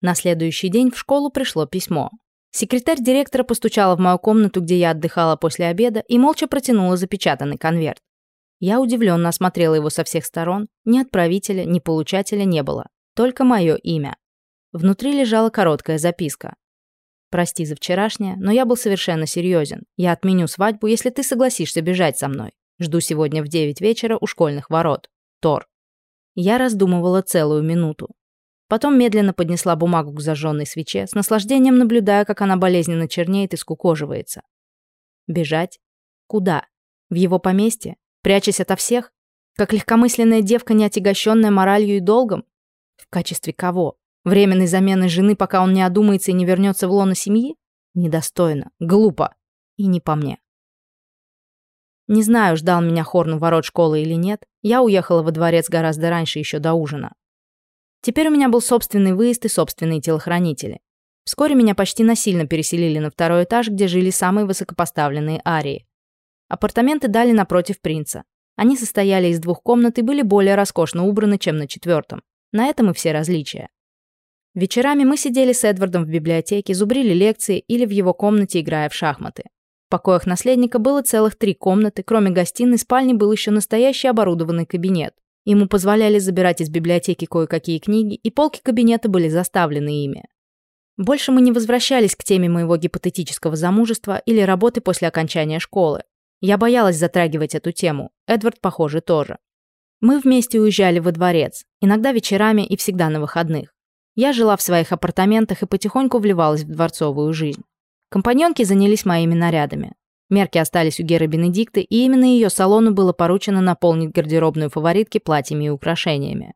На следующий день в школу пришло письмо. Секретарь директора постучала в мою комнату, где я отдыхала после обеда, и молча протянула запечатанный конверт. Я удивленно осмотрела его со всех сторон. Ни отправителя, ни получателя не было. Только мое имя. Внутри лежала короткая записка. «Прости за вчерашнее, но я был совершенно серьезен. Я отменю свадьбу, если ты согласишься бежать со мной. Жду сегодня в девять вечера у школьных ворот. Тор». Я раздумывала целую минуту. Потом медленно поднесла бумагу к зажженной свече, с наслаждением наблюдая, как она болезненно чернеет и скукоживается. Бежать? Куда? В его поместье? Прячась ото всех? Как легкомысленная девка, не отягощенная моралью и долгом? В качестве кого? Временной замены жены, пока он не одумается и не вернется в лоно семьи? Недостойно, глупо и не по мне. Не знаю, ждал меня Хорн у ворот школы или нет, я уехала во дворец гораздо раньше, еще до ужина. Теперь у меня был собственный выезд и собственные телохранители. Вскоре меня почти насильно переселили на второй этаж, где жили самые высокопоставленные арии. Апартаменты дали напротив принца. Они состояли из двух комнат и были более роскошно убраны, чем на четвертом. На этом и все различия. Вечерами мы сидели с Эдвардом в библиотеке, зубрили лекции или в его комнате, играя в шахматы. В покоях наследника было целых три комнаты, кроме гостиной, спальни был еще настоящий оборудованный кабинет – Ему позволяли забирать из библиотеки кое-какие книги и полки кабинета были заставлены ими. Больше мы не возвращались к теме моего гипотетического замужества или работы после окончания школы. Я боялась затрагивать эту тему, Эдвард, похоже, тоже. Мы вместе уезжали во дворец, иногда вечерами и всегда на выходных. Я жила в своих апартаментах и потихоньку вливалась в дворцовую жизнь. Компаньонки занялись моими нарядами. Мерки остались у Геры Бенедикты, и именно ее салону было поручено наполнить гардеробную фаворитки платьями и украшениями.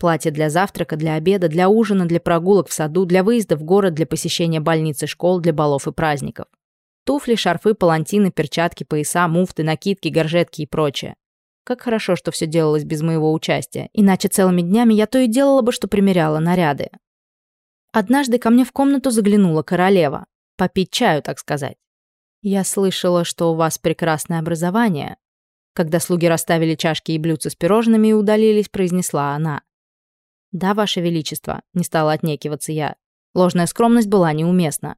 Платья для завтрака, для обеда, для ужина, для прогулок в саду, для выезда в город, для посещения больницы, школ, для балов и праздников. Туфли, шарфы, палантины, перчатки, пояса, муфты, накидки, горжетки и прочее. Как хорошо, что все делалось без моего участия, иначе целыми днями я то и делала бы, что примеряла наряды. Однажды ко мне в комнату заглянула королева. Попить чаю, так сказать. Я слышала, что у вас прекрасное образование. Когда слуги расставили чашки и блюдца с пирожными и удалились, произнесла она. «Да, Ваше Величество», — не стала отнекиваться я. Ложная скромность была неуместна.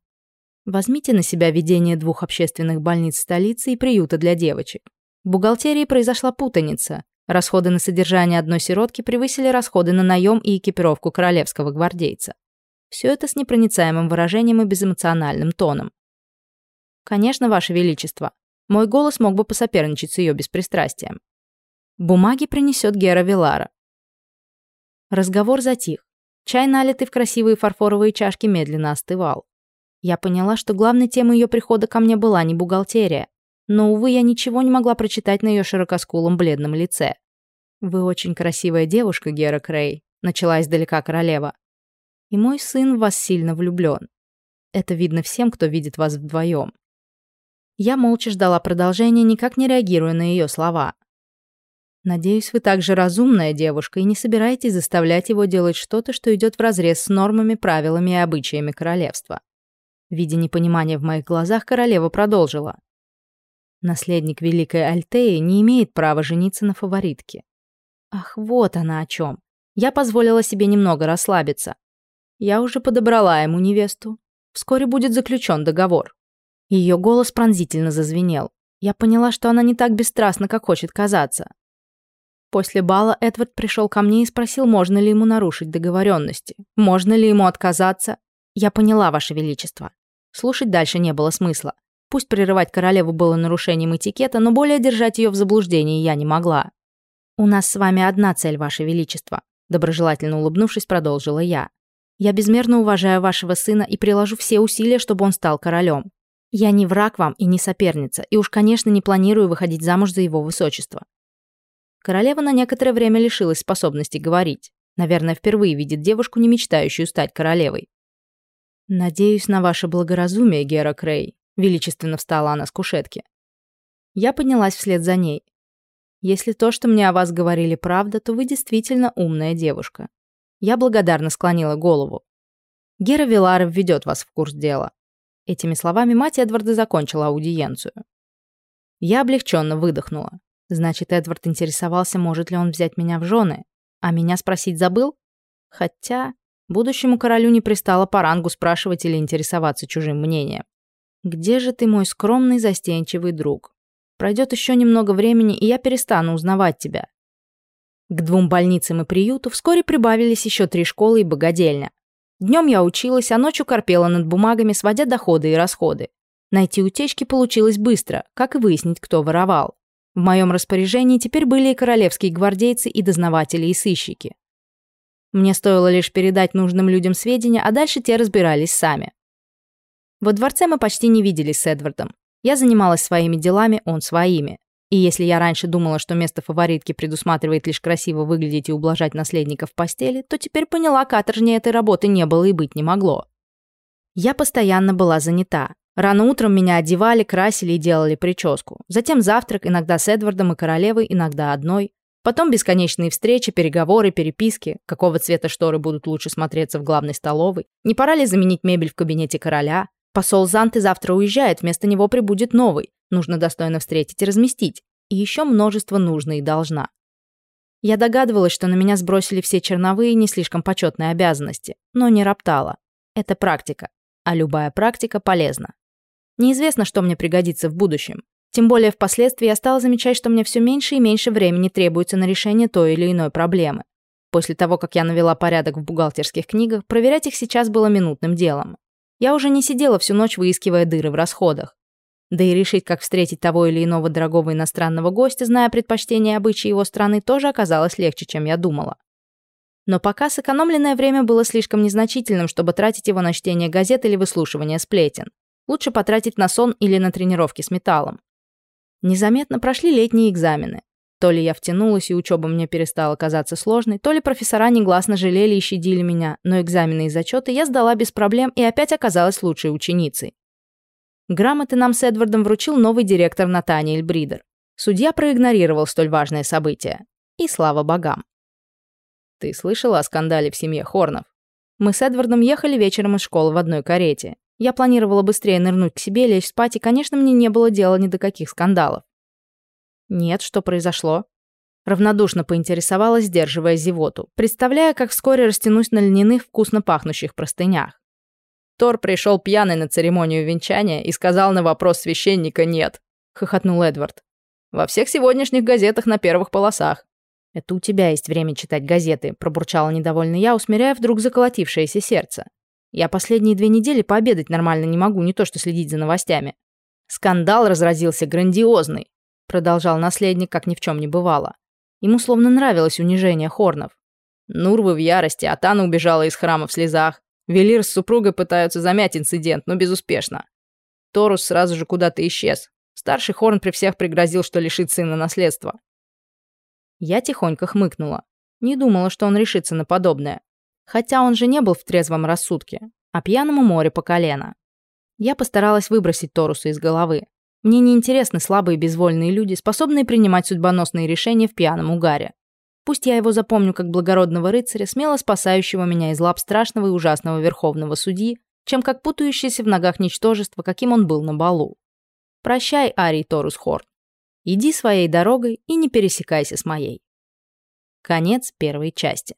Возьмите на себя ведение двух общественных больниц столицы и приюта для девочек. В бухгалтерии произошла путаница. Расходы на содержание одной сиротки превысили расходы на наем и экипировку королевского гвардейца. Все это с непроницаемым выражением и безэмоциональным тоном. «Конечно, Ваше Величество». Мой голос мог бы посоперничать с ее беспристрастием. Бумаги принесет Гера Вилара. Разговор затих. Чай, налитый в красивые фарфоровые чашки, медленно остывал. Я поняла, что главной темой ее прихода ко мне была не бухгалтерия. Но, увы, я ничего не могла прочитать на ее широкоскулом бледном лице. «Вы очень красивая девушка, Гера Крей», — начала издалека королева. «И мой сын в вас сильно влюблен. Это видно всем, кто видит вас вдвоем. Я молча ждала продолжения, никак не реагируя на ее слова. «Надеюсь, вы также разумная девушка и не собираетесь заставлять его делать что-то, что идет вразрез с нормами, правилами и обычаями королевства». Видя непонимание в моих глазах, королева продолжила. «Наследник Великой Альтеи не имеет права жениться на фаворитке». «Ах, вот она о чем. Я позволила себе немного расслабиться. Я уже подобрала ему невесту. Вскоре будет заключен договор. Ее голос пронзительно зазвенел. Я поняла, что она не так бесстрастна, как хочет казаться. После бала Эдвард пришел ко мне и спросил, можно ли ему нарушить договоренности, можно ли ему отказаться. Я поняла, Ваше Величество. Слушать дальше не было смысла. Пусть прерывать королеву было нарушением этикета, но более держать ее в заблуждении я не могла. «У нас с вами одна цель, Ваше Величество», – доброжелательно улыбнувшись, продолжила я. «Я безмерно уважаю вашего сына и приложу все усилия, чтобы он стал королем. Я не враг вам и не соперница, и уж, конечно, не планирую выходить замуж за его высочество. Королева на некоторое время лишилась способности говорить. Наверное, впервые видит девушку, не мечтающую стать королевой. «Надеюсь на ваше благоразумие, Гера Крей», — величественно встала она с кушетки. Я поднялась вслед за ней. «Если то, что мне о вас говорили, правда, то вы действительно умная девушка». Я благодарно склонила голову. «Гера Виларов введет вас в курс дела. Этими словами мать Эдварда закончила аудиенцию. Я облегченно выдохнула. Значит, Эдвард интересовался, может ли он взять меня в жены, а меня спросить забыл? Хотя будущему королю не пристало по рангу спрашивать или интересоваться чужим мнением. «Где же ты, мой скромный, застенчивый друг? Пройдет еще немного времени, и я перестану узнавать тебя». К двум больницам и приюту вскоре прибавились еще три школы и богадельня, Днем я училась, а ночью корпела над бумагами, сводя доходы и расходы. Найти утечки получилось быстро, как и выяснить, кто воровал. В моем распоряжении теперь были и королевские гвардейцы, и дознаватели, и сыщики. Мне стоило лишь передать нужным людям сведения, а дальше те разбирались сами. Во дворце мы почти не виделись с Эдвардом. Я занималась своими делами, он своими. И если я раньше думала, что место фаворитки предусматривает лишь красиво выглядеть и ублажать наследников в постели, то теперь поняла, каторжнее этой работы не было и быть не могло. Я постоянно была занята. Рано утром меня одевали, красили и делали прическу. Затем завтрак, иногда с Эдвардом и королевой, иногда одной. Потом бесконечные встречи, переговоры, переписки, какого цвета шторы будут лучше смотреться в главной столовой, не пора ли заменить мебель в кабинете короля. Посол Занты завтра уезжает, вместо него прибудет новый. Нужно достойно встретить и разместить. И еще множество нужно и должна. Я догадывалась, что на меня сбросили все черновые не слишком почетные обязанности, но не роптала. Это практика. А любая практика полезна. Неизвестно, что мне пригодится в будущем. Тем более впоследствии я стала замечать, что мне все меньше и меньше времени требуется на решение той или иной проблемы. После того, как я навела порядок в бухгалтерских книгах, проверять их сейчас было минутным делом. Я уже не сидела всю ночь, выискивая дыры в расходах. Да и решить, как встретить того или иного дорогого иностранного гостя, зная предпочтения и обычаи его страны, тоже оказалось легче, чем я думала. Но пока сэкономленное время было слишком незначительным, чтобы тратить его на чтение газет или выслушивание сплетен. Лучше потратить на сон или на тренировки с металлом. Незаметно прошли летние экзамены. То ли я втянулась, и учеба мне перестала казаться сложной, то ли профессора негласно жалели и щадили меня, но экзамены и зачеты я сдала без проблем и опять оказалась лучшей ученицей. Грамоты нам с Эдвардом вручил новый директор Натаниэль Бридер. Судья проигнорировал столь важное событие. И слава богам. «Ты слышала о скандале в семье Хорнов?» Мы с Эдвардом ехали вечером из школы в одной карете. Я планировала быстрее нырнуть к себе, лечь спать, и, конечно, мне не было дела ни до каких скандалов. Нет, что произошло? Равнодушно поинтересовалась, сдерживая зевоту, представляя, как Тор пришел пьяный на церемонию венчания и сказал на вопрос священника «нет», — хохотнул Эдвард. «Во всех сегодняшних газетах на первых полосах». «Это у тебя есть время читать газеты», — пробурчала недовольно я, усмиряя вдруг заколотившееся сердце. «Я последние две недели пообедать нормально не могу, не то что следить за новостями». «Скандал разразился грандиозный», — продолжал наследник, как ни в чем не бывало. Ему словно нравилось унижение хорнов. Нурвы в ярости, а Тана убежала из храма в слезах. Велир с супругой пытаются замять инцидент, но безуспешно. Торус сразу же куда-то исчез. Старший Хорн при всех пригрозил, что лишит сына наследства. Я тихонько хмыкнула. Не думала, что он решится на подобное. Хотя он же не был в трезвом рассудке, а пьяному море по колено. Я постаралась выбросить Торуса из головы. Мне не интересны слабые безвольные люди, способные принимать судьбоносные решения в пьяном угаре. Пусть я его запомню как благородного рыцаря, смело спасающего меня из лап страшного и ужасного верховного судьи, чем как путающийся в ногах ничтожество, каким он был на балу. Прощай, Арий Торус Хорн. Иди своей дорогой и не пересекайся с моей. Конец первой части.